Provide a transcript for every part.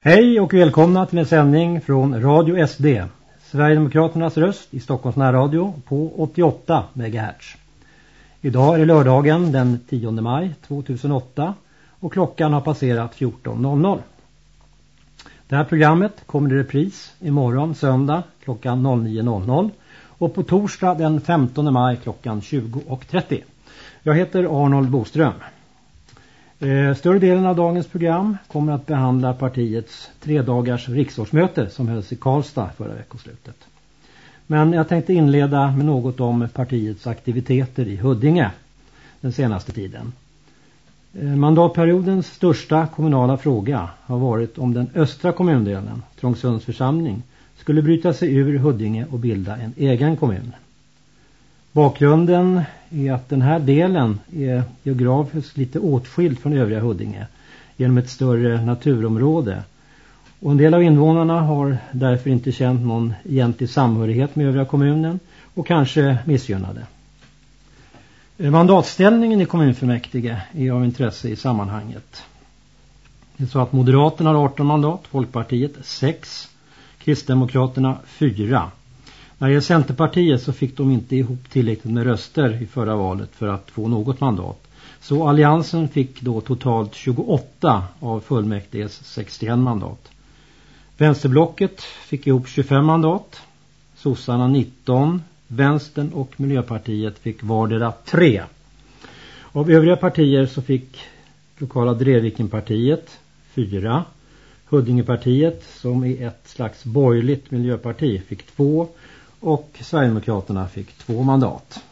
Hej och välkomna till en sändning från Radio SD, Sverigedemokraternas röst i Stockholms närradio på 88 MHz. Idag är det lördagen den 10 maj 2008 och klockan har passerat 14.00. Det här programmet kommer i repris imorgon söndag klockan 09.00 och på torsdag den 15 maj klockan 20.30. Jag heter Arnold Boström. Eh, större delen av dagens program kommer att behandla partiets tredagars riksårsmöte som hölls i Karlstad förra veckoslutet. Men jag tänkte inleda med något om partiets aktiviteter i Huddinge den senaste tiden. Eh, mandatperiodens största kommunala fråga har varit om den östra kommundelen, Trångsunds församling, skulle bryta sig ur Huddinge och bilda en egen kommun. Bakgrunden är att den här delen är geografiskt lite åtskild från övriga Huddinge genom ett större naturområde. Och en del av invånarna har därför inte känt någon egentlig samhörighet med övriga kommunen och kanske missgynnade. Eh, mandatställningen i kommunfullmäktige är av intresse i sammanhanget. Det är så att Moderaterna har 18 mandat, Folkpartiet 6, Kristdemokraterna 4. När det gäller Centerpartiet så fick de inte ihop tillräckligt med röster i förra valet för att få något mandat. Så alliansen fick då totalt 28 av fullmäktiges 61 mandat. Vänsterblocket fick ihop 25 mandat. Sossarna 19. Vänstern och Miljöpartiet fick vardera 3. Av övriga partier så fick lokala Drevikenpartiet 4. Huddingepartiet som är ett slags borgerligt miljöparti fick 2 och Sverigedemokraterna fick två mandat.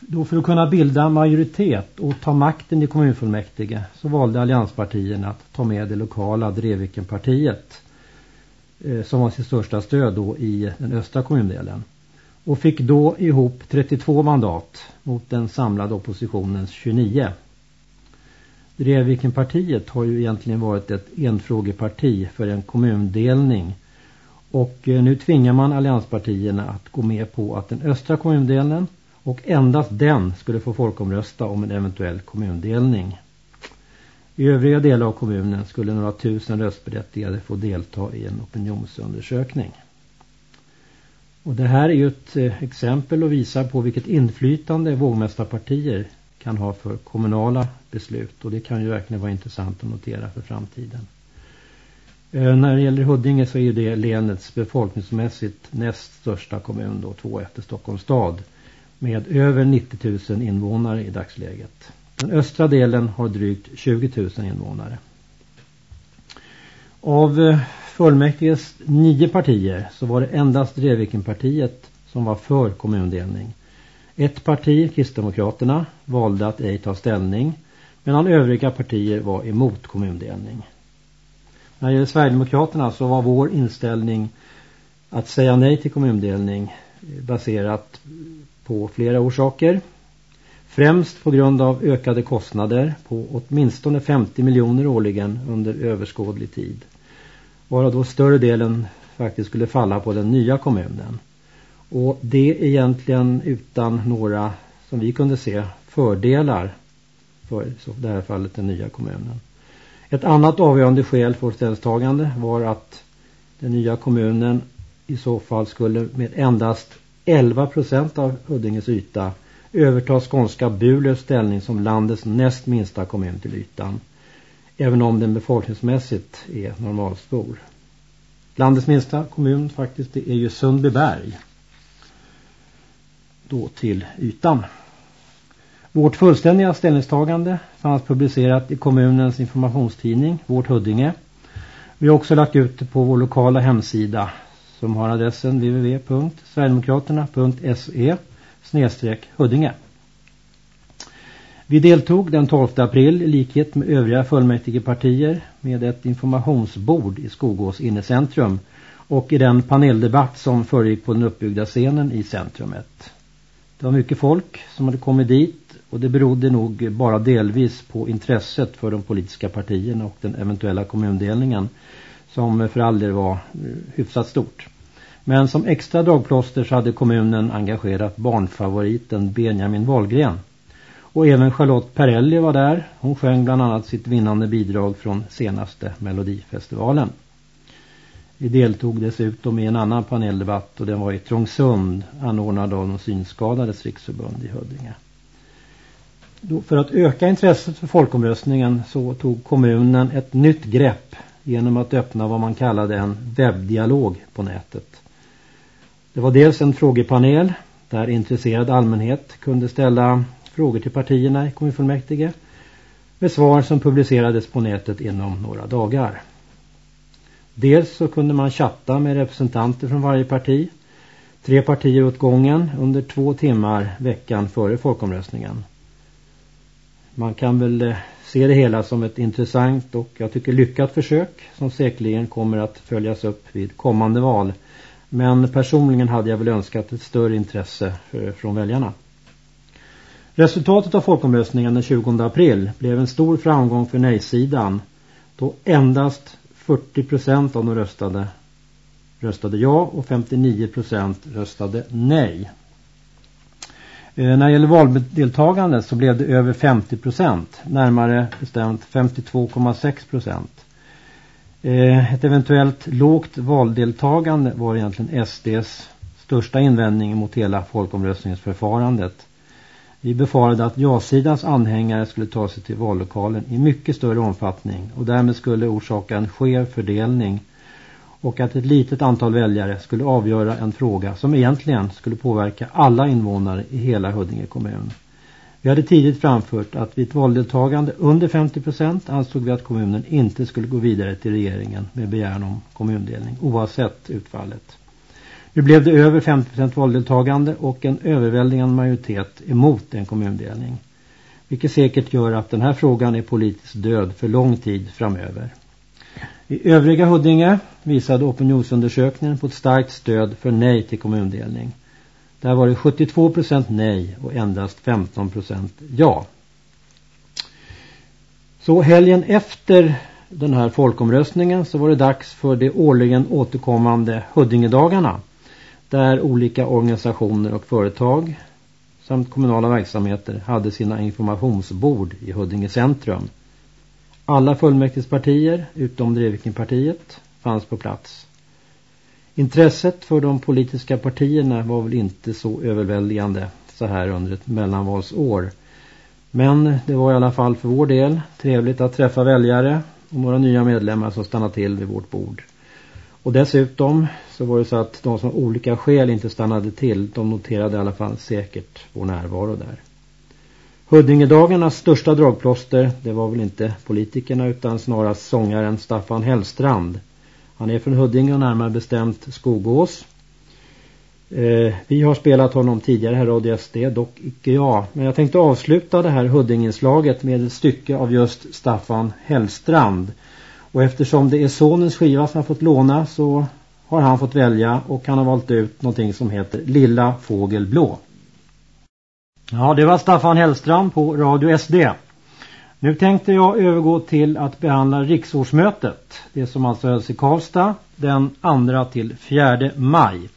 Då för att kunna bilda majoritet och ta makten i kommunfullmäktige så valde allianspartierna att ta med det lokala Drevikenpartiet eh, som var sitt största stöd då i den östra kommundelen och fick då ihop 32 mandat mot den samlade oppositionens 29. Drevikenpartiet har ju egentligen varit ett enfrågeparti för en kommundelning och eh, nu tvingar man allianspartierna att gå med på att den östra kommundelen och endast den skulle få folkomrösta om en eventuell kommundelning. I övriga delar av kommunen skulle några tusen röstberättigade få delta i en opinionsundersökning. Och det här är ju ett eh, exempel och visar på vilket inflytande vågmästarpartier kan ha för kommunala beslut. Och det kan ju verkligen vara intressant att notera för framtiden. Eh, när det gäller Huddinge så är det länets befolkningsmässigt näst största kommun då, två efter Stockholms stad. Med över 90 000 invånare i dagsläget. Den östra delen har drygt 20 000 invånare. Av eh, fullmäktiges nio partier så var det endast Drevikenpartiet som var för kommundelning. Ett parti, Kristdemokraterna, valde att ej ta ställning medan övriga partier var emot kommundelning. När det gäller Sverigedemokraterna så var vår inställning att säga nej till kommundelning baserat på flera orsaker. Främst på grund av ökade kostnader på åtminstone 50 miljoner årligen under överskådlig tid. Varav då större delen faktiskt skulle falla på den nya kommunen. Och det egentligen utan några, som vi kunde se, fördelar för i det här fallet den nya kommunen. Ett annat avgörande skäl för ställningstagande var att den nya kommunen i så fall skulle med endast 11 procent av Huddinges yta överta skånska Burlövs ställning som landets näst minsta kommun till ytan. Även om den befolkningsmässigt är normalstor. Landets minsta kommun faktiskt det är ju Sundbyberg. Då till ytan. Vårt fullständiga ställningstagande fanns alltså publicerat i kommunens informationstidning Vårt Huddinge. Vi har också lagt ut det på vår lokala hemsida som har adressen www.sverigedemokraterna.se snedstreck Huddinge. Vi deltog den 12 april i likhet med övriga fullmäktigepartier med ett informationsbord i Skogås innecentrum och i den paneldebatt som föregick på den uppbyggda scenen i centrumet. Det var mycket folk som hade kommit dit och det berodde nog bara delvis på intresset för de politiska partierna och den eventuella kommundelningen som för all del var eh, hyfsat stort. Men som extra dragplåster så hade kommunen engagerat barnfavoriten Benjamin Wahlgren. Och även Charlotte Perelli var där. Hon sjöng bland annat sitt vinnande bidrag från senaste Melodifestivalen. Vi deltog dessutom i en annan paneldebatt och den var i Trångsund anordnad av de synskadades riksförbund i Huddinge. Då, för att öka intresset för folkomröstningen så tog kommunen ett nytt grepp genom att öppna vad man kallade en webbdialog på nätet. Det var dels en frågepanel där intresserad allmänhet kunde ställa frågor till partierna i kommunfullmäktige med svar som publicerades på nätet inom några dagar. Dels så kunde man chatta med representanter från varje parti, tre partier åt gången under två timmar veckan före folkomröstningen. Man kan väl eh, se det hela som ett intressant och jag tycker lyckat försök som säkerligen kommer att följas upp vid kommande val. Men personligen hade jag väl önskat ett större intresse eh, från väljarna. Resultatet av folkomröstningen den 20 april blev en stor framgång för nej-sidan då endast 40 procent av de röstade röstade ja och 59 procent röstade nej. Eh, när det gäller valdeltagandet så blev det över 50 procent, närmare bestämt 52,6 procent. Eh, ett eventuellt lågt valdeltagande var egentligen SDs största invändning mot hela folkomröstningsförfarandet. Vi befarade att ja-sidans anhängare skulle ta sig till vallokalen i mycket större omfattning och därmed skulle orsaka en skev fördelning och att ett litet antal väljare skulle avgöra en fråga som egentligen skulle påverka alla invånare i hela Huddinge kommun. Vi hade tidigt framfört att vid ett valdeltagande under 50 procent ansåg vi att kommunen inte skulle gå vidare till regeringen med begäran om kommundelning oavsett utfallet. Nu blev det över 50 procent valdeltagande och en överväldigande majoritet emot en kommundelning. Vilket säkert gör att den här frågan är politiskt död för lång tid framöver. I övriga Huddinge visade opinionsundersökningen på ett starkt stöd för nej till kommundelning. Där var det 72 procent nej och endast 15 procent ja. Så helgen efter den här folkomröstningen så var det dags för de årligen återkommande Huddingedagarna där olika organisationer och företag samt kommunala verksamheter hade sina informationsbord i Huddinge centrum. Alla fullmäktigespartier utom Drevikenpartiet fanns på plats. Intresset för de politiska partierna var väl inte så överväldigande så här under ett mellanvalsår. Men det var i alla fall för vår del trevligt att träffa väljare och några nya medlemmar som stannade till vid vårt bord. Och dessutom så var det så att de som av olika skäl inte stannade till, de noterade i alla fall säkert vår närvaro där. Huddingedagarnas största dragplåster, det var väl inte politikerna utan snarast sångaren Staffan Hellstrand. Han är från Huddinge och närmare bestämt Skogås. Eh, vi har spelat honom tidigare här Radio SD, dock icke jag. Men jag tänkte avsluta det här Huddingenslaget med ett stycke av just Staffan Hellstrand. Och eftersom det är sonens skiva som har fått låna så har han fått välja och han har valt ut någonting som heter Lilla Fågel Blå. Ja, det var Staffan Hellstrand på Radio SD. Nu tänkte jag övergå till att behandla riksårsmötet. Det som alltså hölls i Karlstad den 2 till 4 maj.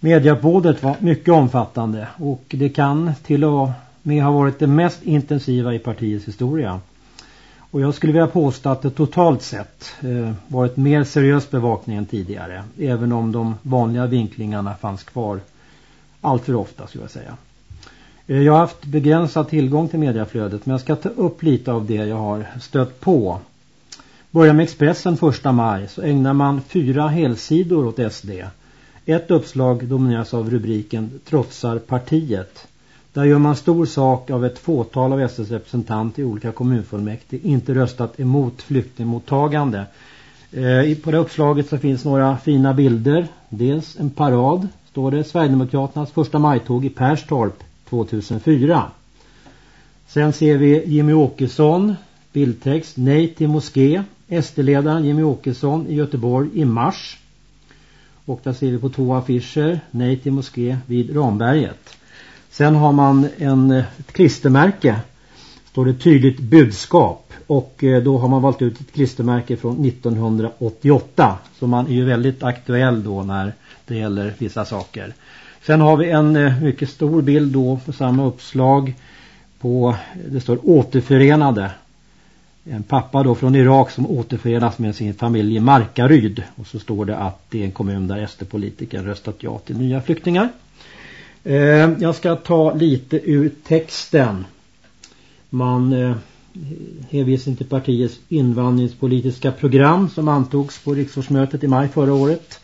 Medieuppbådet var mycket omfattande och det kan till och med ha varit det mest intensiva i partiets historia. Och jag skulle vilja påstå att det totalt sett eh, varit mer seriös bevakning än tidigare. Även om de vanliga vinklingarna fanns kvar allt för ofta skulle jag säga. Eh, jag har haft begränsad tillgång till mediaflödet men jag ska ta upp lite av det jag har stött på. Börjar med Expressen 1 maj så ägnar man fyra helsidor åt SD. Ett uppslag domineras av rubriken Trotsar partiet. Där gör man stor sak av ett fåtal av SDs representanter i olika kommunfullmäktige inte röstat emot flyktingmottagande. Eh, på det uppslaget så finns några fina bilder. Dels en parad, står det, Sverigedemokraternas första majtåg i Perstorp 2004. Sen ser vi Jimmy Åkesson, bildtext, nej till moské. SD-ledaren Jimmy Åkesson i Göteborg i mars. Och där ser vi på två affischer, nej till moské vid Ramberget. Sen har man en, ett klistermärke. Står det tydligt budskap. Och eh, då har man valt ut ett klistermärke från 1988. Så man är ju väldigt aktuell då när det gäller vissa saker. Sen har vi en eh, mycket stor bild då på samma uppslag På, eh, det står återförenade. En pappa då från Irak som återförenas med sin familj i Markaryd. Och så står det att det är en kommun där SD-politiker röstat ja till nya flyktingar. Eh, jag ska ta lite ur texten. Man eh, hänvisar till partiets invandringspolitiska program som antogs på riksdagsmötet i maj förra året.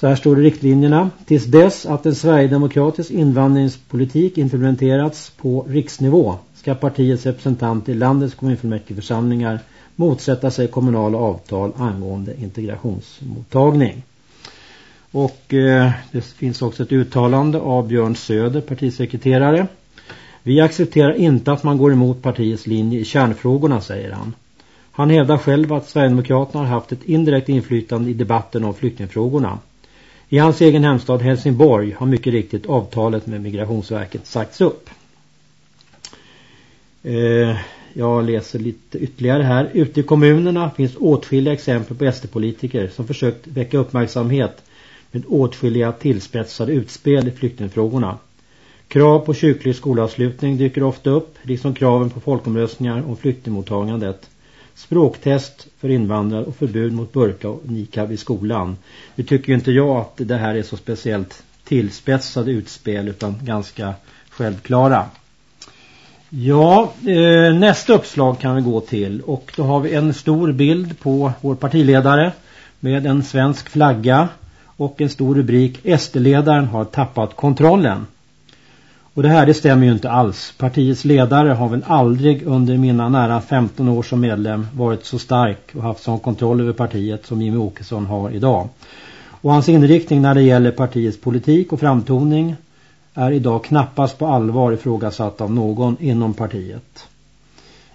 Så här står det riktlinjerna. Tills dess att en Sverigedemokratisk invandringspolitik implementerats på riksnivå ska partiets representant i landets kommunfullmäktigeförsamlingar motsätta sig kommunala avtal angående integrationsmottagning. Och eh, det finns också ett uttalande av Björn Söder, partisekreterare. Vi accepterar inte att man går emot partiets linje i kärnfrågorna, säger han. Han hävdar själv att Sverigedemokraterna har haft ett indirekt inflytande i debatten om flyktingfrågorna. I hans egen hemstad Helsingborg har mycket riktigt avtalet med Migrationsverket sagts upp. Eh, jag läser lite ytterligare här. Ute i kommunerna finns åtskilliga exempel på SD-politiker som försökt väcka uppmärksamhet med åtskilliga tillspetsade utspel i flyktingfrågorna. Krav på kyrklig skolavslutning dyker ofta upp, liksom kraven på folkomröstningar om flyktingmottagandet. Språktest för invandrare och förbud mot burka och nikab i skolan. Nu tycker inte jag att det här är så speciellt tillspetsade utspel utan ganska självklara. Ja, eh, nästa uppslag kan vi gå till och då har vi en stor bild på vår partiledare med en svensk flagga och en stor rubrik SD-ledaren har tappat kontrollen. Och det här det stämmer ju inte alls. Partiets ledare har väl aldrig under mina nära 15 år som medlem varit så stark och haft sån kontroll över partiet som Jimmy Åkesson har idag. Och hans inriktning när det gäller partiets politik och framtoning är idag knappast på allvar ifrågasatt av någon inom partiet.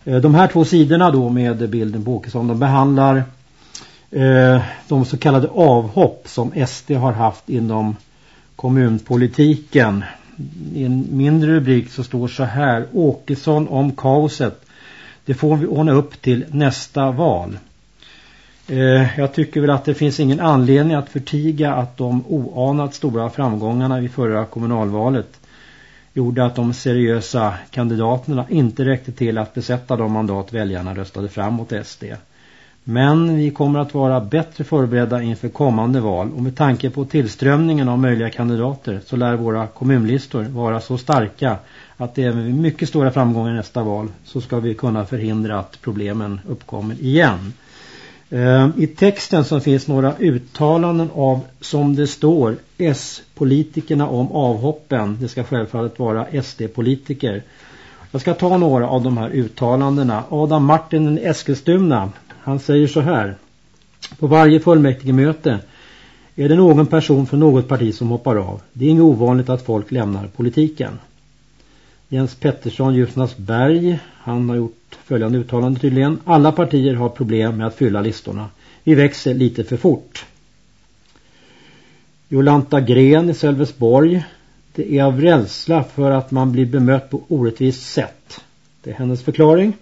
Eh, de här två sidorna då med bilden på Åkesson de behandlar eh, de så kallade avhopp som SD har haft inom kommunpolitiken. I en mindre rubrik så står så här Åkesson om kaoset. Det får vi ordna upp till nästa val. Eh, jag tycker väl att det finns ingen anledning att förtiga att de oanat stora framgångarna vid förra kommunalvalet gjorde att de seriösa kandidaterna inte räckte till att besätta de mandat väljarna röstade fram mot SD. Men vi kommer att vara bättre förberedda inför kommande val och med tanke på tillströmningen av möjliga kandidater så lär våra kommunlistor vara så starka att även vid mycket stora framgångar i nästa val så ska vi kunna förhindra att problemen uppkommer igen. Ehm, I texten så finns några uttalanden av, som det står, S-politikerna om avhoppen. Det ska självfallet vara SD-politiker. Jag ska ta några av de här uttalandena. Adam Martin i Eskilstuna, han säger så här. På varje fullmäktigemöte är det någon person från något parti som hoppar av. Det är inget ovanligt att folk lämnar politiken. Jens Pettersson, Ljusnarsberg, han har gjort följande uttalande tydligen. Alla partier har problem med att fylla listorna. Vi växer lite för fort. Jolanta Gren i Sölvesborg. Det är av rädsla för att man blir bemött på orättvist sätt. Det är hennes förklaring.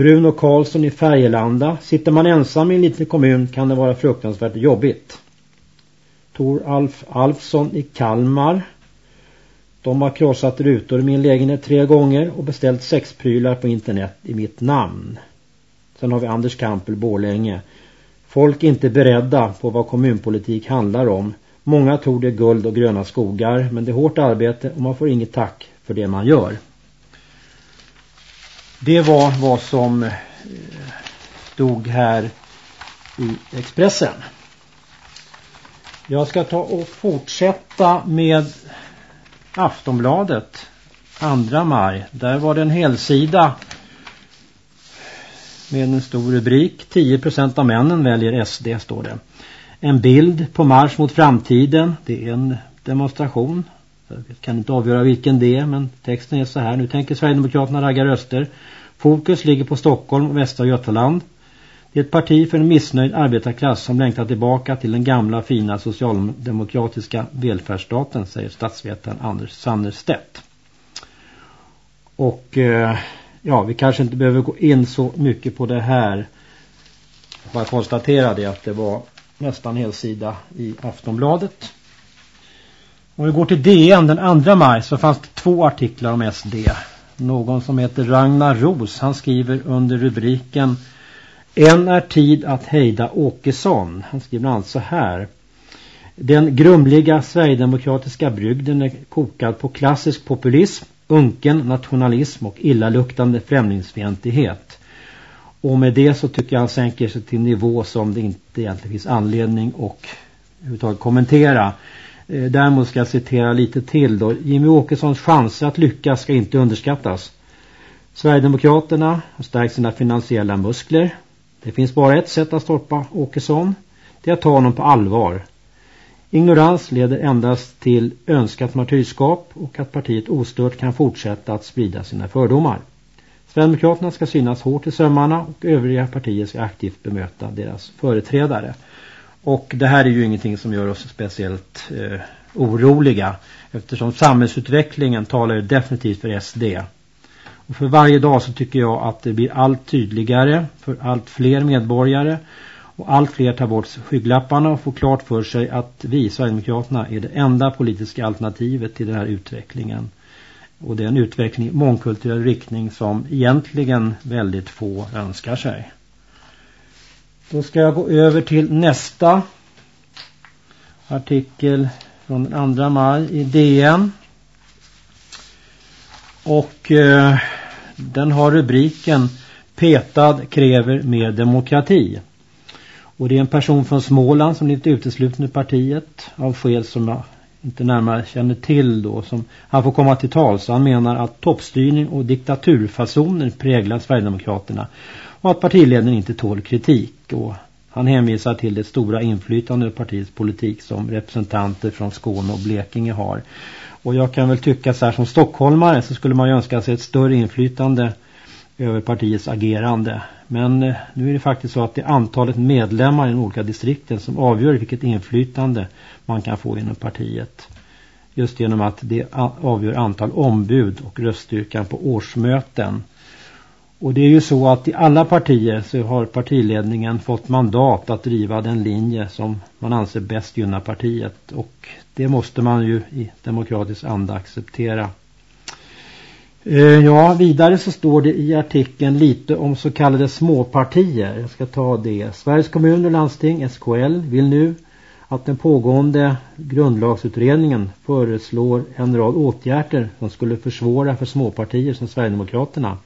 Bruno Karlsson i Färgelanda. Sitter man ensam i en liten kommun kan det vara fruktansvärt jobbigt. Tor Alf Alfsson i Kalmar. De har krossat rutor i min lägenhet tre gånger och beställt sexprylar på internet i mitt namn. Sen har vi Anders Kampel Borlänge. Folk är inte beredda på vad kommunpolitik handlar om. Många tror det är guld och gröna skogar men det är hårt arbete och man får inget tack för det man gör. Det var vad som eh, stod här i Expressen. Jag ska ta och fortsätta med Aftonbladet 2 maj. Där var det en helsida med en stor rubrik. 10% av männen väljer SD står det. En bild på marsch mot framtiden. Det är en demonstration. Jag kan inte avgöra vilken det är men texten är så här. Nu tänker Sverigedemokraterna ragga röster. Fokus ligger på Stockholm och Västra Götaland. Det är ett parti för en missnöjd arbetarklass som längtar tillbaka till den gamla fina socialdemokratiska välfärdsstaten, säger statsvetaren Anders Sannerstedt. Och eh, ja, vi kanske inte behöver gå in så mycket på det här. Bara konstatera det att det var nästan helsida i Aftonbladet. Om vi går till DN den 2 maj så fanns det två artiklar om SD. Någon som heter Ragnar Ros, han skriver under rubriken En är tid att hejda Åkesson. Han skriver alltså här. Den grumliga sverigedemokratiska brygden är kokad på klassisk populism, unken nationalism och illaluktande främlingsfientlighet. Och med det så tycker jag han sänker sig till nivå som det inte egentligen finns anledning att överhuvudtaget kommentera. Eh, däremot ska jag citera lite till då. Jimmy Åkessons chanser att lyckas ska inte underskattas. Sverigedemokraterna har stärkt sina finansiella muskler. Det finns bara ett sätt att stoppa Åkesson. Det är att ta honom på allvar. Ignorans leder endast till önskat martyrskap och att partiet ostört kan fortsätta att sprida sina fördomar. Sverigedemokraterna ska synas hårt i sömmarna och övriga partier ska aktivt bemöta deras företrädare. Och det här är ju ingenting som gör oss speciellt eh, oroliga eftersom samhällsutvecklingen talar ju definitivt för SD. Och för varje dag så tycker jag att det blir allt tydligare för allt fler medborgare och allt fler tar bort skygglapparna och får klart för sig att vi, Sverigedemokraterna, är det enda politiska alternativet till den här utvecklingen. Och det är en utveckling i mångkulturell riktning som egentligen väldigt få önskar sig. Då ska jag gå över till nästa artikel från den 2 maj i DN. Och eh, den har rubriken Petad kräver mer demokrati. Och det är en person från Småland som blivit utesluten ur partiet av skäl som jag inte närmare känner till då. Som han får komma till tal så han menar att toppstyrning och diktaturfasoner präglar Sverigedemokraterna och att partiledningen inte tål kritik. Och han hänvisar till det stora inflytande över partiets politik som representanter från Skåne och Blekinge har. Och jag kan väl tycka så här som stockholmare så skulle man ju önska sig ett större inflytande över partiets agerande. Men eh, nu är det faktiskt så att det är antalet medlemmar i de olika distrikten som avgör vilket inflytande man kan få inom partiet. Just genom att det avgör antal ombud och röststyrkan på årsmöten. Och det är ju så att i alla partier så har partiledningen fått mandat att driva den linje som man anser bäst gynnar partiet. Och det måste man ju i demokratisk anda acceptera. Eh, ja, vidare så står det i artikeln lite om så kallade småpartier. Jag ska ta det. Sveriges kommuner och landsting, SKL, vill nu att den pågående grundlagsutredningen föreslår en rad åtgärder som skulle försvåra för småpartier som Sverigedemokraterna.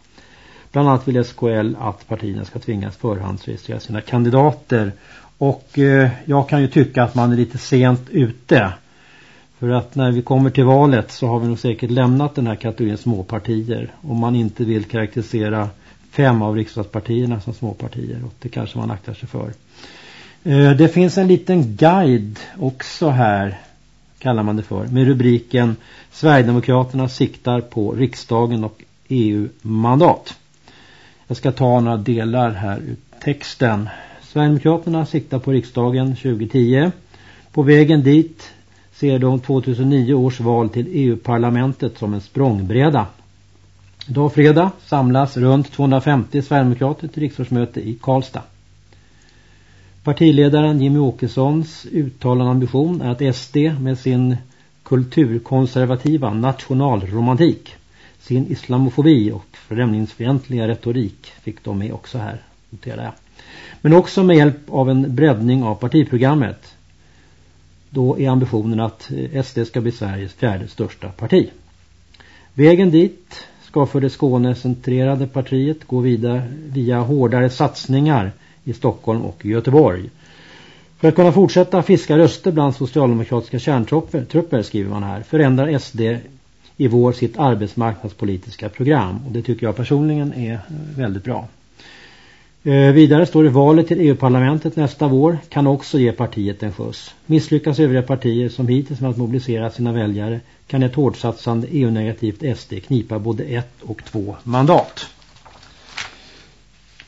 Bland annat vill SKL att partierna ska tvingas förhandsregistrera sina kandidater. Och eh, jag kan ju tycka att man är lite sent ute. För att när vi kommer till valet så har vi nog säkert lämnat den här kategorin småpartier. Om man inte vill karaktärisera fem av riksdagspartierna som småpartier. Och det kanske man aktar sig för. Eh, det finns en liten guide också här kallar man det för. Med rubriken Sverigedemokraterna siktar på riksdagen och EU-mandat. Jag ska ta några delar här ur texten. Sverigedemokraterna siktar på riksdagen 2010. På vägen dit ser de 2009 års val till EU-parlamentet som en språngbräda. Idag fredag samlas runt 250 Sverigedemokrater till riksdagsmöte i Karlstad. Partiledaren Jimmy Åkessons uttalade ambition är att SD med sin kulturkonservativa nationalromantik, sin islamofobi och främlingsfientliga retorik fick de med också här, noterar jag. Men också med hjälp av en breddning av partiprogrammet. Då är ambitionen att eh, SD ska bli Sveriges fjärde största parti. Vägen dit ska för det Skåne-centrerade partiet gå vidare via hårdare satsningar i Stockholm och Göteborg. För att kunna fortsätta fiska röster bland socialdemokratiska kärntrupper skriver man här förändrar SD i vår sitt arbetsmarknadspolitiska program och det tycker jag personligen är eh, väldigt bra. Eh, vidare står det valet till EU-parlamentet nästa vår kan också ge partiet en skjuts. Misslyckas övriga partier som hittills med att mobilisera sina väljare kan ett hårdsatsande EU-negativt SD knipa både ett och två mandat.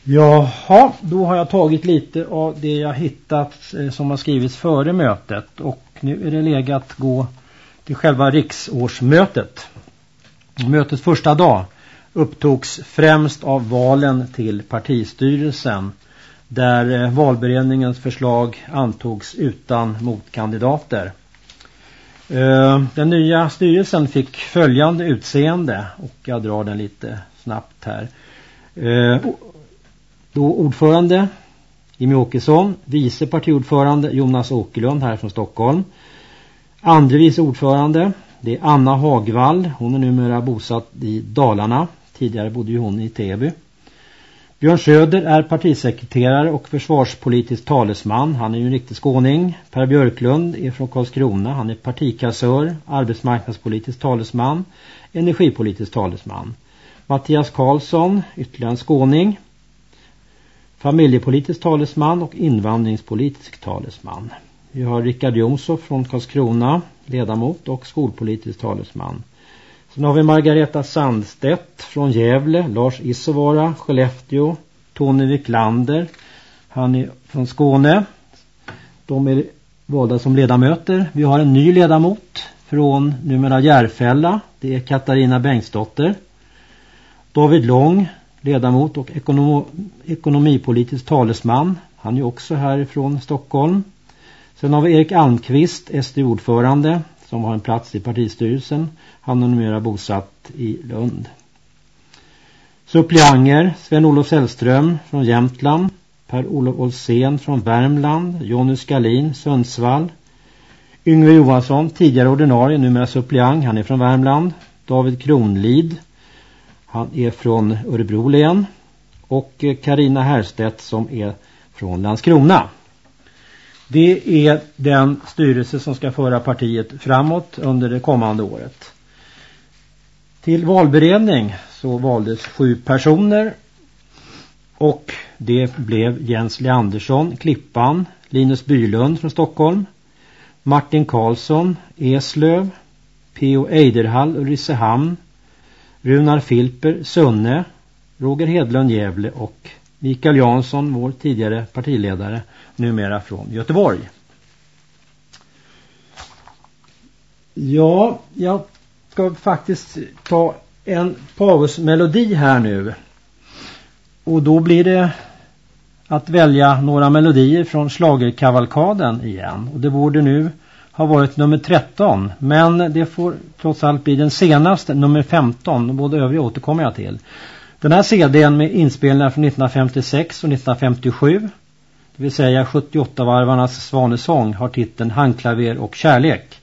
Jaha, då har jag tagit lite av det jag hittat eh, som har skrivits före mötet och nu är det läge att gå till själva riksårsmötet. Mötets första dag upptogs främst av valen till partistyrelsen där eh, valberedningens förslag antogs utan motkandidater. Eh, den nya styrelsen fick följande utseende och jag drar den lite snabbt här. Eh, då ordförande Jimmy Åkesson, vice partiordförande Jonas Åkerlund här från Stockholm. Andre vice ordförande, det är Anna Hagvall. Hon är numera bosatt i Dalarna. Tidigare bodde ju hon i Täby. Björn Söder är partisekreterare och försvarspolitisk talesman. Han är ju en riktig skåning. Per Björklund är från Karlskrona. Han är partikassör, arbetsmarknadspolitisk talesman, energipolitisk talesman. Mattias Karlsson, ytterligare en skåning. Familjepolitisk talesman och invandringspolitisk talesman. Vi har Rickard Jonsson från Karlskrona, ledamot och skolpolitisk talesman. Sen har vi Margareta Sandstedt från Gävle, Lars Isovara, Skellefteå, Tony Wiklander. Han är från Skåne. De är valda som ledamöter. Vi har en ny ledamot från numera Järfälla. Det är Katarina Bengtsdotter. David Lång, ledamot och ekonom ekonomipolitisk talesman. Han är också härifrån Stockholm. Sen har vi Erik Almqvist, SD-ordförande som har en plats i partistyrelsen. Han är numera bosatt i Lund. Suppleanger Sven-Olof Sällström från Jämtland. Per-Olof Olsén från Värmland. Jonny Skalin, Sundsvall. Yngve Johansson, tidigare ordinarie, numera suppleant. Han är från Värmland. David Kronlid. Han är från Örebro län. Och Karina Härstedt som är från Landskrona. Det är den styrelse som ska föra partiet framåt under det kommande året. Till valberedning så valdes sju personer och det blev Jens Leandersson, Klippan, Linus Bylund från Stockholm, Martin Karlsson, Eslöv, P.O. Eiderhall, Ulricehamn, Runar Filper, Sunne, Roger Hedlund, Gävle och Mikael Jansson, vår tidigare partiledare, numera från Göteborg. Ja, jag ska faktiskt ta en pausmelodi här nu. Och då blir det att välja några melodier från slagerkavalkaden igen. Och det borde nu ha varit nummer 13. Men det får trots allt bli den senaste, nummer 15. Både övriga återkommer jag till. Den här CDn med inspelningar från 1956 och 1957, det vill säga 78-varvarnas svanesång, har titeln Handklaver och kärlek.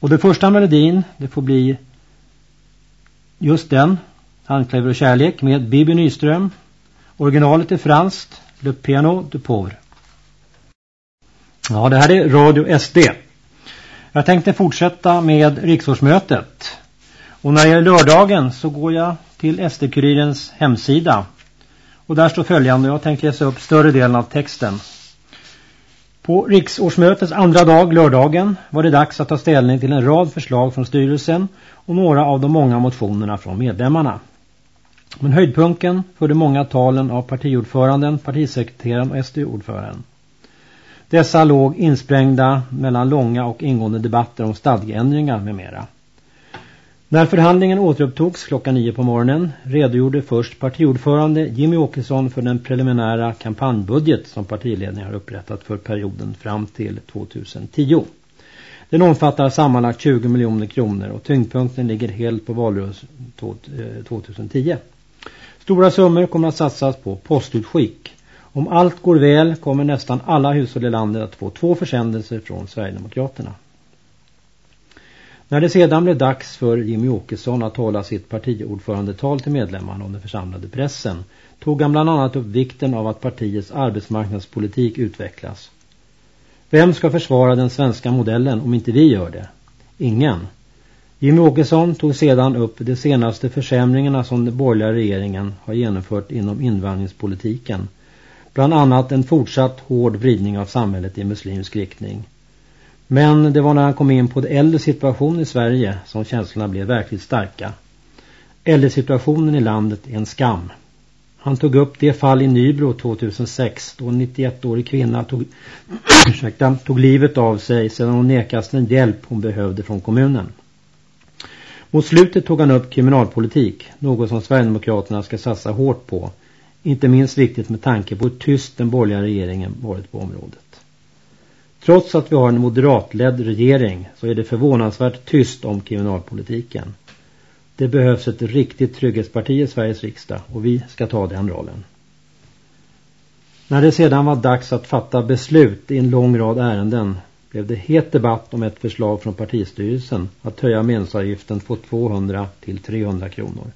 Och den första melodin, det får bli just den, Handklaver och kärlek, med Bibi Nyström. Originalet är franskt, Le Piano du Pauvre. Ja, det här är Radio SD. Jag tänkte fortsätta med riksårsmötet. Och när det gäller lördagen så går jag till SD-kurirens hemsida. Och där står följande, jag tänkte läsa upp större delen av texten. På riksårsmötets andra dag, lördagen, var det dags att ta ställning till en rad förslag från styrelsen och några av de många motionerna från medlemmarna. Men höjdpunkten för de många talen av partiordföranden, partisekreteraren och SD-ordföranden. Dessa låg insprängda mellan långa och ingående debatter om stadgeändringar med mera. När förhandlingen återupptogs klockan nio på morgonen redogjorde först partiordförande Jimmy Åkesson för den preliminära kampanjbudget som partiledningen har upprättat för perioden fram till 2010. Den omfattar sammanlagt 20 miljoner kronor och tyngdpunkten ligger helt på valrörelsen 2010. Eh, Stora summor kommer att satsas på postutskick. Om allt går väl kommer nästan alla hushåll i landet att få två försändelser från Sverigedemokraterna. När det sedan blev dags för Jimmy Åkesson att hålla sitt partiordförandetal till medlemmarna om den församlade pressen tog han bland annat upp vikten av att partiets arbetsmarknadspolitik utvecklas. Vem ska försvara den svenska modellen om inte vi gör det? Ingen. Jimmy Åkesson tog sedan upp de senaste försämringarna som den borgerliga regeringen har genomfört inom invandringspolitiken. Bland annat en fortsatt hård vridning av samhället i muslimsk riktning. Men det var när han kom in på det äldre situation i Sverige som känslorna blev verkligt starka. Äldresituationen i landet är en skam. Han tog upp det fall i Nybro 2006 då en 91-årig kvinna tog, ursäkta, tog livet av sig sedan hon nekats den hjälp hon behövde från kommunen. Mot slutet tog han upp kriminalpolitik, något som Sverigedemokraterna ska satsa hårt på. Inte minst viktigt med tanke på hur tyst den borgerliga regeringen varit på området. Trots att vi har en moderatledd regering så är det förvånansvärt tyst om kriminalpolitiken. Det behövs ett riktigt trygghetsparti i Sveriges riksdag och vi ska ta den rollen. När det sedan var dags att fatta beslut i en lång rad ärenden blev det het debatt om ett förslag från partistyrelsen att höja medlemsavgiften från 200 till 300 kronor.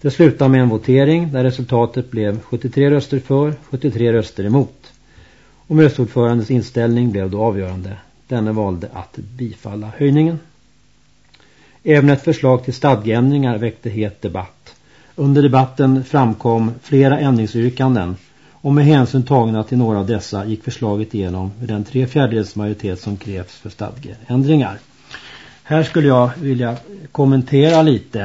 Det slutade med en votering där resultatet blev 73 röster för, 73 röster emot. Och mötesordförandens inställning blev då avgörande. Denne valde att bifalla höjningen. Även ett förslag till stadgeändringar väckte het debatt. Under debatten framkom flera ändringsyrkanden och med hänsyn tagna till några av dessa gick förslaget igenom med den tre fjärdedels majoritet som krävs för stadgeändringar. Här skulle jag vilja kommentera lite.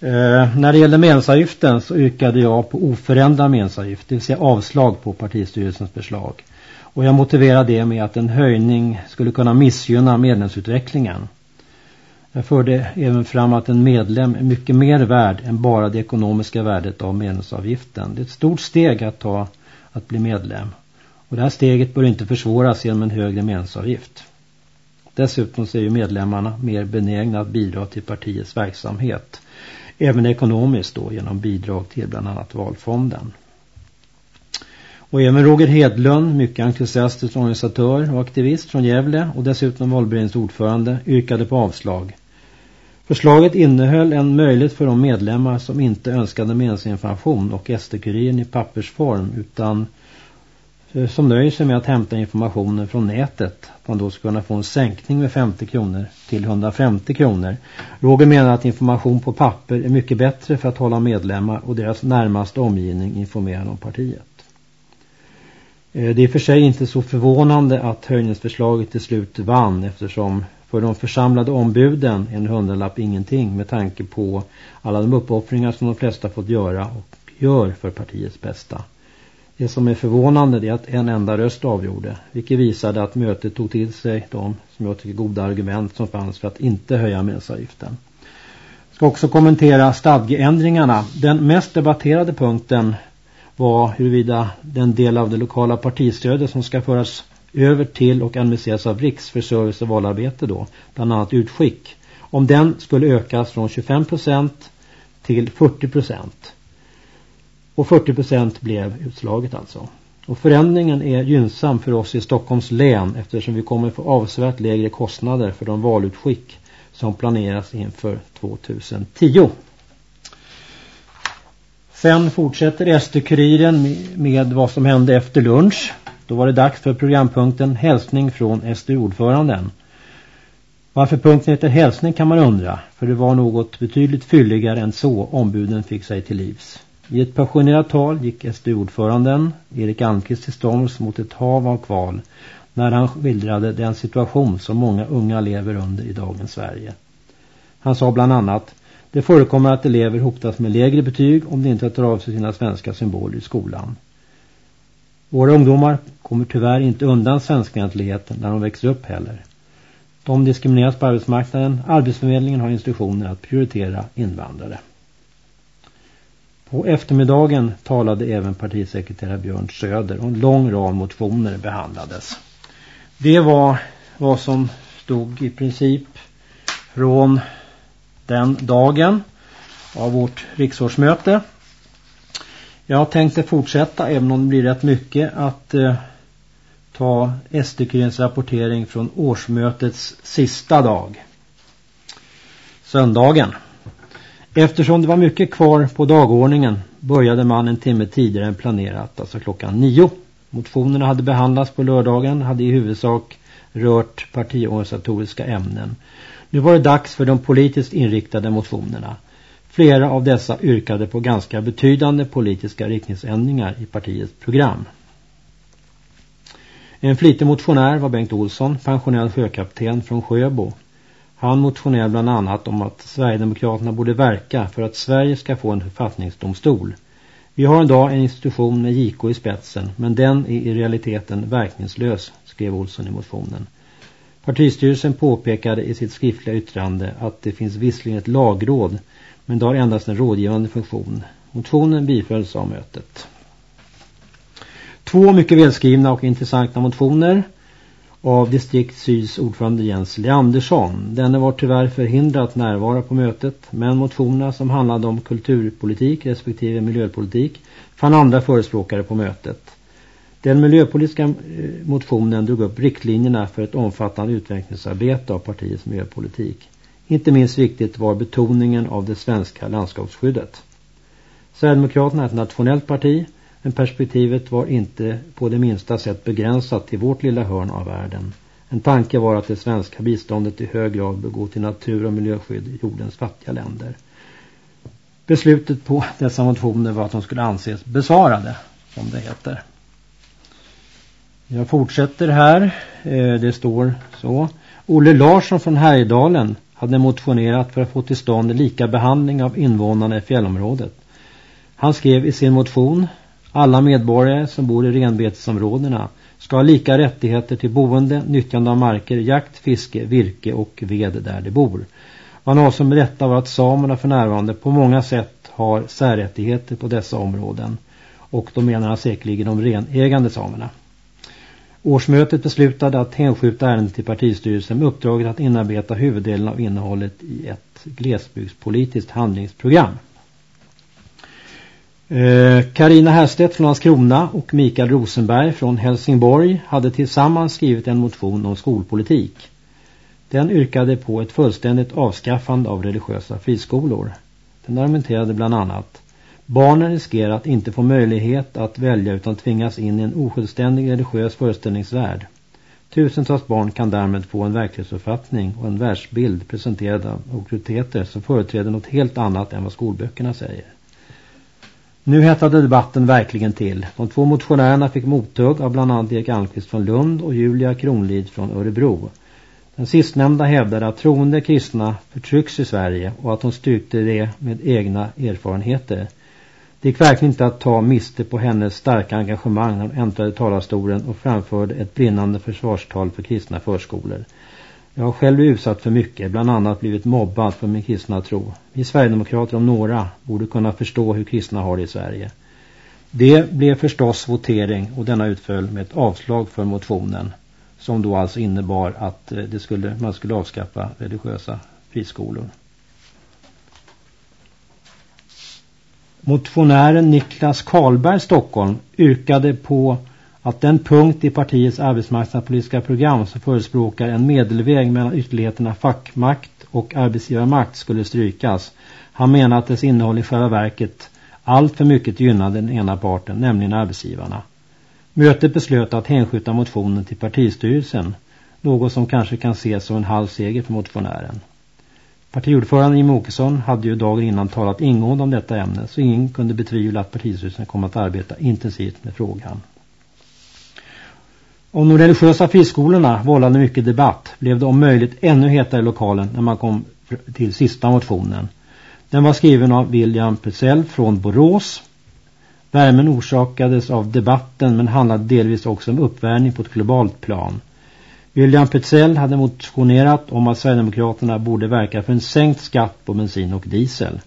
Eh, när det gäller medlemsavgiften så yrkade jag på oförändrad medlemsavgift, det vill säga avslag på partistyrelsens förslag. Och jag motiverade det med att en höjning skulle kunna missgynna medlemsutvecklingen. Jag förde även fram att en medlem är mycket mer värd än bara det ekonomiska värdet av medlemsavgiften. Det är ett stort steg att ta att bli medlem. Och det här steget bör inte försvåras genom en högre medlemsavgift. Dessutom så är ju medlemmarna mer benägna att bidra till partiets verksamhet. Även ekonomiskt då genom bidrag till bland annat valfonden. Och även Roger Hedlund, mycket entusiastisk organisatör och aktivist från Gävle och dessutom valberedningens ordförande, yrkade på avslag. Förslaget innehöll en möjlighet för de medlemmar som inte önskade medlemsinformation och SD-kuriren i pappersform utan eh, som nöjer sig med att hämta informationen från nätet. Att man då ska kunna få en sänkning med 50 kronor till 150 kronor. Roger menar att information på papper är mycket bättre för att hålla medlemmar och deras närmaste omgivning informerade om partiet. Eh, det är i för sig inte så förvånande att höjningsförslaget till slut vann eftersom för de församlade ombuden en hundralapp ingenting med tanke på alla de uppoffringar som de flesta fått göra och gör för partiets bästa. Det som är förvånande är att en enda röst avgjorde, vilket visade att mötet tog till sig de, som jag tycker, goda argument som fanns för att inte höja medlemsavgiften. Jag ska också kommentera stadgeändringarna. Den mest debatterade punkten var huruvida den del av det lokala partistödet som ska föras över till och administreras av Riks för service och valarbete då, bland annat utskick. Om den skulle ökas från 25% till 40%. Och 40% blev utslaget alltså. Och förändringen är gynnsam för oss i Stockholms län eftersom vi kommer få avsevärt lägre kostnader för de valutskick som planeras inför 2010. Sen fortsätter SD-kuriren med vad som hände efter lunch. Då var det dags för programpunkten Hälsning från SD-ordföranden. Varför punkten heter hälsning kan man undra, för det var något betydligt fylligare än så ombuden fick sig till livs. I ett passionerat tal gick SD-ordföranden Erik Almqvist till storms mot ett hav av kval när han skildrade den situation som många unga lever under i dagens Sverige. Han sa bland annat det förekommer att elever hotas med lägre betyg om de inte tar av sig sina svenska symboler i skolan. Våra ungdomar kommer tyvärr inte undan svenskfientligheten när de växer upp heller. De diskrimineras på arbetsmarknaden. Arbetsförmedlingen har instruktioner att prioritera invandrare. På eftermiddagen talade även partisekreterare Björn Söder och en lång rad motioner behandlades. Det var vad som stod i princip från den dagen av vårt riksårsmöte. Jag tänkte fortsätta, även om det blir rätt mycket, att eh, ta SD-Kurirens rapportering från årsmötets sista dag. Söndagen. Eftersom det var mycket kvar på dagordningen började man en timme tidigare än planerat, alltså klockan nio. Motionerna hade behandlats på lördagen, hade i huvudsak rört partiorganisatoriska ämnen. Nu var det dags för de politiskt inriktade motionerna. Flera av dessa yrkade på ganska betydande politiska riktningsändringar i partiets program. En flitig motionär var Bengt Olsson, pensionerad sjökapten från Sjöbo. Han motionerade bland annat om att Sverigedemokraterna borde verka för att Sverige ska få en författningsdomstol. Vi har idag en institution med JK i spetsen, men den är i realiteten verkningslös, skrev Olsson i motionen. Partistyrelsen påpekade i sitt skriftliga yttrande att det finns visserligen ett lagråd men det har endast en rådgivande funktion. Motionen bifölls av mötet. Två mycket välskrivna och intressanta motioner av distrikt Syds ordförande Jens Leandersson. Denne var tyvärr förhindrad att närvara på mötet men motionerna som handlade om kulturpolitik respektive miljöpolitik fann andra förespråkare på mötet. Den miljöpolitiska eh, motionen drog upp riktlinjerna för ett omfattande utvecklingsarbete av partiets miljöpolitik. Inte minst viktigt var betoningen av det svenska landskapsskyddet. Sverigedemokraterna är ett nationellt parti men perspektivet var inte på det minsta sätt begränsat till vårt lilla hörn av världen. En tanke var att det svenska biståndet i hög grad bör gå till natur- och miljöskydd i jordens fattiga länder. Beslutet på dessa motioner var att de skulle anses besvarade, som det heter. Jag fortsätter här. Eh, det står så. Olle Larsson från Härjedalen hade motionerat för att få till stånd lika behandling av invånarna i fjällområdet. Han skrev i sin motion alla medborgare som bor i renbetesområdena ska ha lika rättigheter till boende, nyttjande av marker, jakt, fiske, virke och ved där de bor. Man har som med detta var att samerna för närvarande på många sätt har särrättigheter på dessa områden. Och då menar han säkerligen de renägande samerna. Årsmötet beslutade att hänskjuta ärendet till partistyrelsen med uppdraget att inarbeta huvuddelen av innehållet i ett glesbygdspolitiskt handlingsprogram. Karina eh, Härstedt från Landskrona och Mikael Rosenberg från Helsingborg hade tillsammans skrivit en motion om skolpolitik. Den yrkade på ett fullständigt avskaffande av religiösa friskolor. Den argumenterade bland annat Barnen riskerar att inte få möjlighet att välja utan tvingas in i en osjälvständig religiös föreställningsvärld. Tusentals barn kan därmed få en verklighetsuppfattning och en världsbild presenterad av auktoriteter som företräder något helt annat än vad skolböckerna säger. Nu hettade debatten verkligen till. De två motionärerna fick mothugg av bland annat Erik Almqvist från Lund och Julia Kronlid från Örebro. Den sistnämnda hävdade att troende kristna förtrycks i Sverige och att hon styrkte det med egna erfarenheter. Det gick verkligen inte att ta miste på hennes starka engagemang när hon äntrade talarstolen och framförde ett brinnande försvarstal för kristna förskolor. Jag har själv utsatt för mycket, bland annat blivit mobbad för min kristna tro. Vi Sverigedemokrater om några borde kunna förstå hur kristna har det i Sverige. Det blev förstås votering och denna utföll med ett avslag för motionen som då alltså innebar att eh, det skulle, man skulle avskaffa religiösa friskolor. Motionären Niklas Karlberg Stockholm yrkade på att den punkt i partiets arbetsmarknadspolitiska program som förespråkar en medelväg mellan ytterligheterna fackmakt och arbetsgivarmakt skulle strykas. Han menar att dess innehåll i själva verket allt för mycket gynnade den ena parten, nämligen arbetsgivarna. Mötet beslöt att hänskjuta motionen till partistyrelsen, något som kanske kan ses som en halv seger för motionären. Partiordföranden Jimmie Åkesson hade ju dagen innan talat ingående om detta ämne så ingen kunde betvivla att partistyrelsen kommer att arbeta intensivt med frågan. Om de religiösa friskolorna vållade mycket debatt blev det om möjligt ännu hetare i lokalen när man kom till sista motionen. Den var skriven av William Petzell från Borås. Värmen orsakades av debatten men handlade delvis också om uppvärmning på ett globalt plan. William Petzell hade motionerat om att Sverigedemokraterna borde verka för en sänkt skatt på bensin och diesel.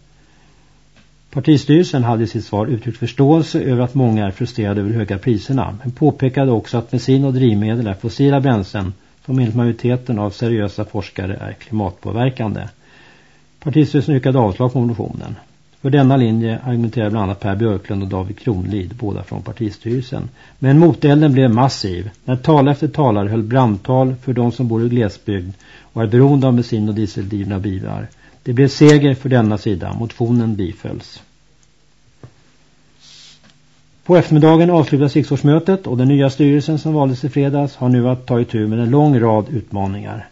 Partistyrelsen hade i sitt svar uttryckt förståelse över att många är frustrerade över höga priserna men påpekade också att bensin och drivmedel är fossila bränslen som enligt majoriteten av seriösa forskare är klimatpåverkande. Partistyrelsen yrkade avslag på motionen. För denna linje argumenterade bland annat Per Björklund och David Kronlid, båda från partistyrelsen. Men motelden blev massiv. När tal efter talare höll brandtal för de som bor i glesbygd och är beroende av bensin- och dieseldrivna bilar. Det blev seger för denna sida. Motionen bifölls. På eftermiddagen avslutas riksårsmötet och den nya styrelsen som valdes i fredags har nu att ta itu med en lång rad utmaningar.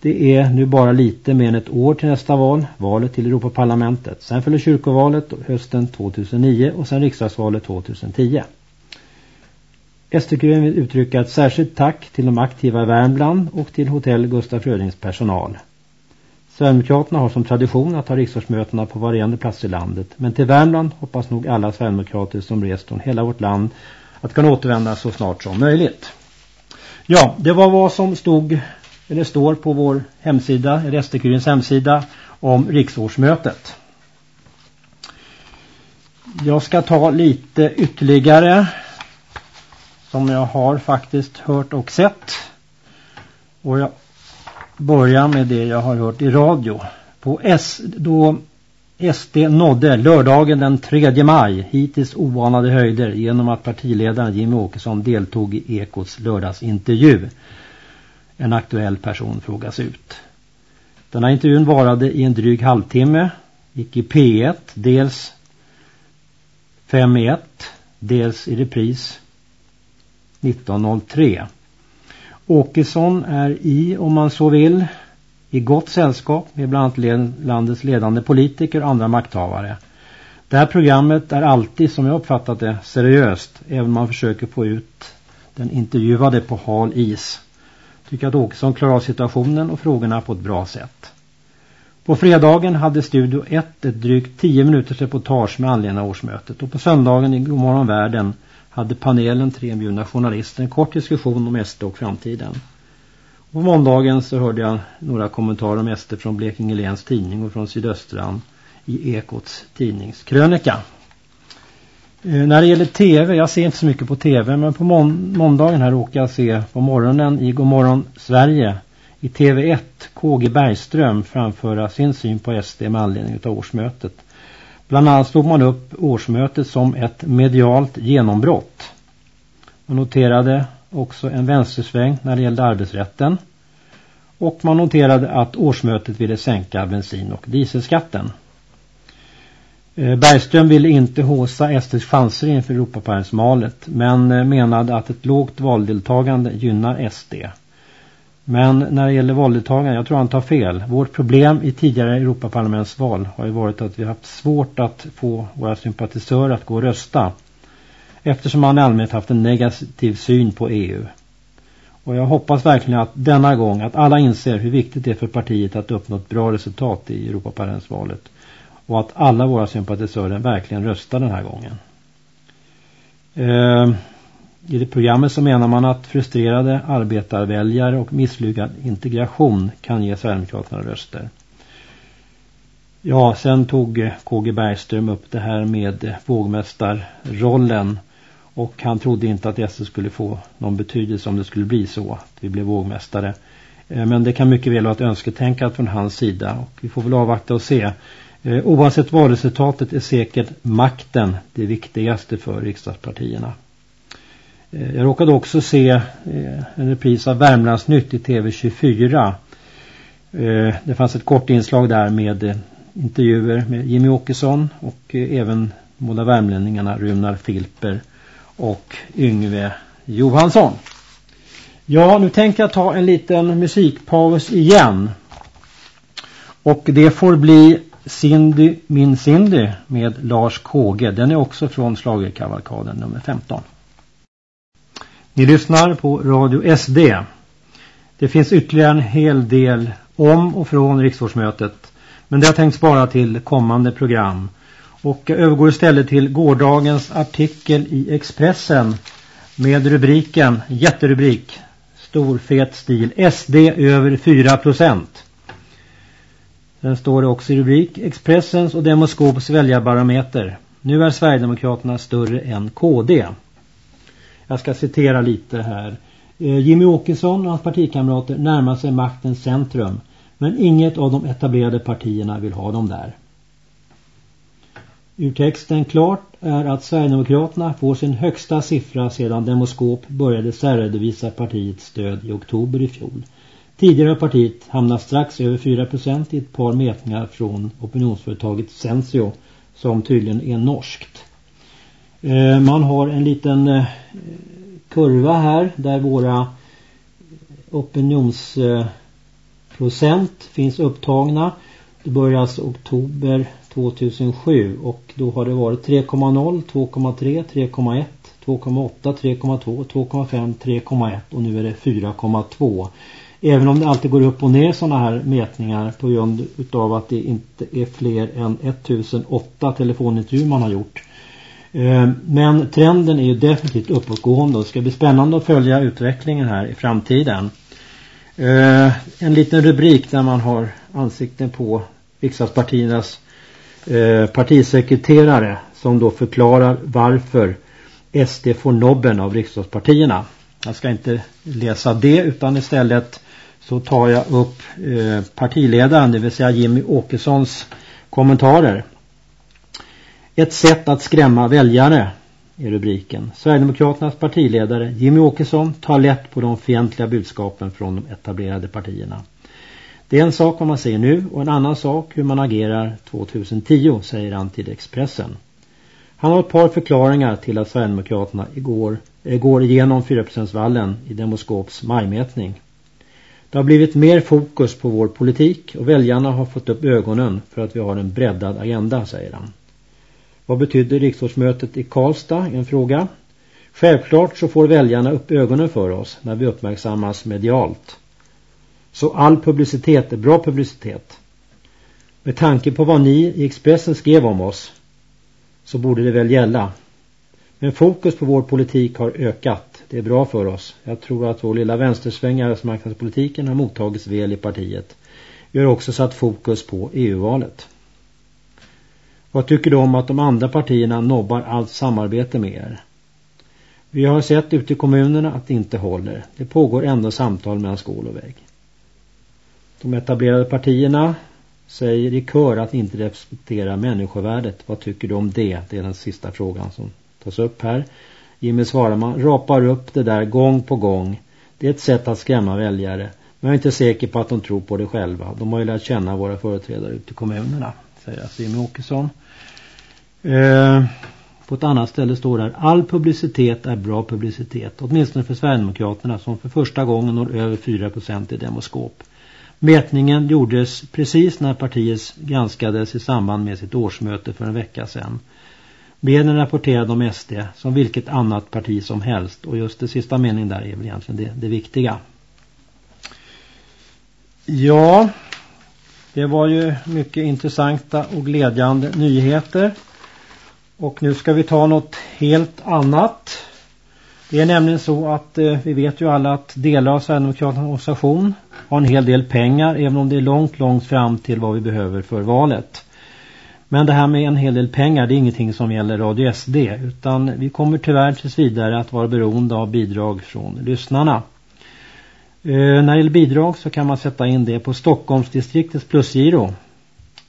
Det är nu bara lite mer än ett år till nästa val, valet till Europaparlamentet. Sen följer kyrkovalet hösten 2009 och sen riksdagsvalet 2010. SD-gruppen vill uttrycka ett särskilt tack till de aktiva i Värmland och till hotell Gustaf Frödings personal. Sverigedemokraterna har som tradition att ha riksdagsmötena på varierande platser i landet. Men till Värmland hoppas nog alla Sverigedemokrater som rest från hela vårt land att kunna återvända så snart som möjligt. Ja, det var vad som stod eller står på vår hemsida, Restekyrins hemsida, om riksårsmötet. Jag ska ta lite ytterligare som jag har faktiskt hört och sett. Och jag börjar med det jag har hört i radio. På S, då SD nådde lördagen den 3 maj hittills ovanade höjder genom att partiledaren Jimmy Åkesson deltog i Ekots lördagsintervju. En aktuell person frågas ut. Den här intervjun varade i en dryg halvtimme, gick i P1, dels 5 i 1, dels i repris 1903. Åkesson är i, om man så vill, i gott sällskap med bland annat landets ledande politiker och andra makthavare. Det här programmet är alltid, som jag uppfattat det, seriöst, även om man försöker få ut den intervjuade på hal is. Tycker att Åkesson klarar av situationen och frågorna på ett bra sätt. På fredagen hade Studio 1 ett drygt 10 minuters reportage med anledning av årsmötet och på söndagen i Godmorgon Världen hade panelen tre inbjudna journalister en kort diskussion om SD och framtiden. På måndagen så hörde jag några kommentarer om SD från Blekinge Läns tidning och från Sydöstran i Ekots tidningskrönika. Eh, när det gäller tv, jag ser inte så mycket på tv men på måndagen här råkar jag se på morgonen i Godmorgon Sverige i TV1 KG Bergström framföra sin syn på SD med anledning av årsmötet. Bland annat stod man upp årsmötet som ett medialt genombrott. Man noterade också en vänstersväng när det gällde arbetsrätten. Och man noterade att årsmötet ville sänka bensin- och dieselskatten. Eh, Bergström ville inte håsa SDs chanser inför Europaparlamentsvalet men eh, menade att ett lågt valdeltagande gynnar SD. Men när det gäller valdeltagande, jag tror han tar fel. Vårt problem i tidigare Europaparlamentsval har ju varit att vi har haft svårt att få våra sympatisörer att gå och rösta. Eftersom man i allmänhet haft en negativ syn på EU. Och jag hoppas verkligen att denna gång att alla inser hur viktigt det är för partiet att uppnå ett bra resultat i Europaparlamentsvalet. Och att alla våra sympatisörer verkligen röstar den här gången. Eh, i det programmet så menar man att frustrerade arbetarväljare och misslyckad integration kan ge Sverigedemokraterna röster. Ja, sen tog KG Bergström upp det här med vågmästarrollen och han trodde inte att SD skulle få någon betydelse om det skulle bli så att vi blev vågmästare. Ehm, men det kan mycket väl vara ett önsketänkande från hans sida och vi får väl avvakta och se. Eh, oavsett valresultatet är säkert makten det viktigaste för riksdagspartierna. Eh, jag råkade också se eh, en repris av Värmlandsnytt i TV24. Det fanns ett kort inslag där med intervjuer med Jimmy Åkesson och även båda värmlänningarna Runar Filper och Yngve Johansson. Ja, nu tänker jag ta en liten musikpaus igen. Och det får bli Cindy, min Cindy med Lars Kåge. Den är också från slagerkavalkaden nummer 15. Ni lyssnar på Radio SD. Det finns ytterligare en hel del om och från riksdagsmötet. Men det har tänkt spara till kommande program. Och jag övergår istället till gårdagens artikel i Expressen med rubriken, jätterubrik, stor fet stil, SD över 4%. Den står också i rubrik, Expressens och Demoskops väljarbarometer. Nu är Sverigedemokraterna större än KD. Jag ska citera lite här. Eh, Jimmy Åkesson och hans partikamrater närmar sig maktens centrum. Men inget av de etablerade partierna vill ha dem där. Ur texten klart är att Sverigedemokraterna får sin högsta siffra sedan Demoskop började särredovisa partiets stöd i oktober i fjol. Tidigare har partiet hamnat strax över 4% i ett par mätningar från opinionsföretaget Sensio som tydligen är norskt. Eh, man har en liten eh, kurva här där våra opinionsprocent eh, finns upptagna. Det börjar alltså oktober 2007 och då har det varit 3,0, 2,3, 3,1, 2,8, 3,2, 2,5, 3,1 och nu är det 4,2. Även om det alltid går upp och ner sådana här mätningar på grund utav att det inte är fler än 1008 telefonintervjuer man har gjort ehm, men trenden är ju definitivt uppåtgående och det ska bli spännande att följa utvecklingen här i framtiden. Ehm, en liten rubrik där man har ansikten på riksdagspartiernas ehm, partisekreterare som då förklarar varför SD får nobben av riksdagspartierna. Jag ska inte läsa det utan istället så tar jag upp eh, partiledaren, det vill säga Jimmy Åkessons kommentarer. Ett sätt att skrämma väljare är rubriken. Sverigedemokraternas partiledare Jimmy Åkesson tar lätt på de fientliga budskapen från de etablerade partierna. Det är en sak vad man säger nu och en annan sak hur man agerar 2010, säger han till Expressen. Han har ett par förklaringar till att Sverigedemokraterna igår, går igenom 4%-vallen i Demoskops majmätning. Det har blivit mer fokus på vår politik och väljarna har fått upp ögonen för att vi har en breddad agenda, säger han. Vad betyder riksdagsmötet i Karlstad? En fråga. Självklart så får väljarna upp ögonen för oss när vi uppmärksammas medialt. Så all publicitet är bra publicitet. Med tanke på vad ni i Expressen skrev om oss så borde det väl gälla. Men fokus på vår politik har ökat. Det är bra för oss. Jag tror att vår lilla vänstersväng i arbetsmarknadspolitiken har mottagits väl i partiet. Vi har också satt fokus på EU-valet. Vad tycker du om att de andra partierna nobbar allt samarbete med er? Vi har sett ute i kommunerna att det inte håller. Det pågår ändå samtal mellan skål och vägg. De etablerade partierna säger i kör att inte respektera människovärdet. Vad tycker du om det? Det är den sista frågan som tas upp här. Jimmy svarar man rapar upp det där gång på gång. Det är ett sätt att skrämma väljare. Men jag är inte säker på att de tror på det själva. De har ju lärt känna våra företrädare ute i kommunerna, säger alltså Jimmy Åkesson. Eh, på ett annat ställe står där all publicitet är bra publicitet. Åtminstone för Sverigedemokraterna som för första gången når över 4% i demoskop. Mätningen gjordes precis när partiet granskades i samband med sitt årsmöte för en vecka sedan. Benen rapporterade om SD som vilket annat parti som helst och just det sista meningen där är väl egentligen det, det viktiga. Ja, det var ju mycket intressanta och glädjande nyheter. Och nu ska vi ta något helt annat. Det är nämligen så att eh, vi vet ju alla att delar av Sverigedemokraternas organisation har en hel del pengar även om det är långt, långt fram till vad vi behöver för valet. Men det här med en hel del pengar det är ingenting som gäller Radio SD utan vi kommer tyvärr tills vidare att vara beroende av bidrag från lyssnarna. Eh, när det gäller bidrag så kan man sätta in det på Stockholmsdistriktets plusgiro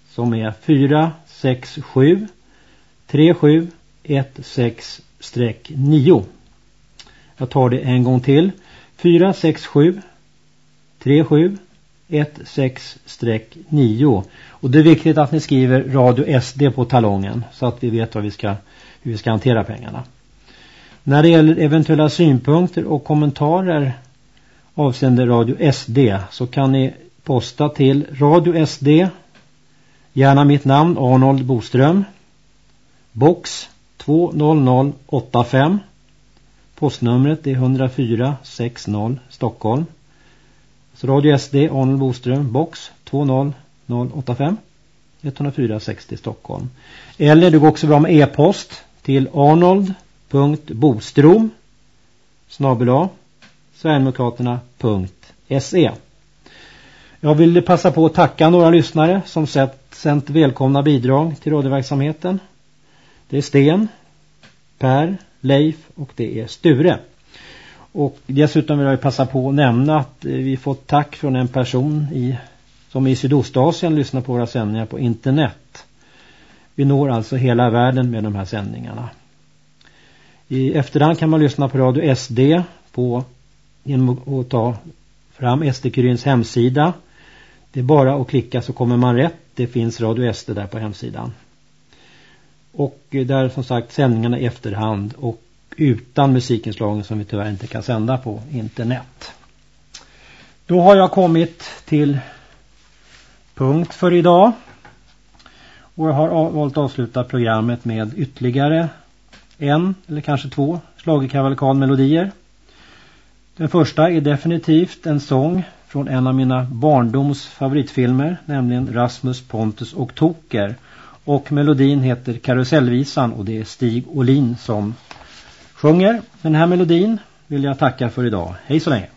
som är 467 3716-9. Jag tar det en gång till. 467 37 16-9. Och det är viktigt att ni skriver Radio SD på talongen så att vi vet vad vi ska, hur vi ska hantera pengarna. När det gäller eventuella synpunkter och kommentarer avseende Radio SD så kan ni posta till Radio SD gärna mitt namn Arnold Boström box 20085 postnumret är 104 60 Stockholm så Radio SD Arnold Boström box 20085 104 60 Stockholm eller det går också bra med e-post till arnold.bostrom snabbela Sverigedemokraterna.se Jag vill passa på att tacka några lyssnare som sett, sänt välkomna bidrag till radioverksamheten. Det är Sten, Per, Leif och det är Sture. Och dessutom vill jag passa på att nämna att eh, vi fått tack från en person i, som i Sydostasien lyssnar på våra sändningar på internet. Vi når alltså hela världen med de här sändningarna. I efterhand kan man lyssna på Radio SD på, genom att ta fram SD-Kuryns hemsida. Det är bara att klicka så kommer man rätt. Det finns Radio SD där på hemsidan. Och eh, där som sagt sändningarna i efterhand och utan musikinslagen som vi tyvärr inte kan sända på internet. Då har jag kommit till punkt för idag. Och jag har valt att avsluta programmet med ytterligare en eller kanske två slagerkavalkadmelodier. Den första är definitivt en sång från en av mina barndoms favoritfilmer, nämligen Rasmus, Pontus och Toker. Och melodin heter Karusellvisan och det är Stig Olin som sjunger. Den här melodin vill jag tacka för idag. Hej så länge!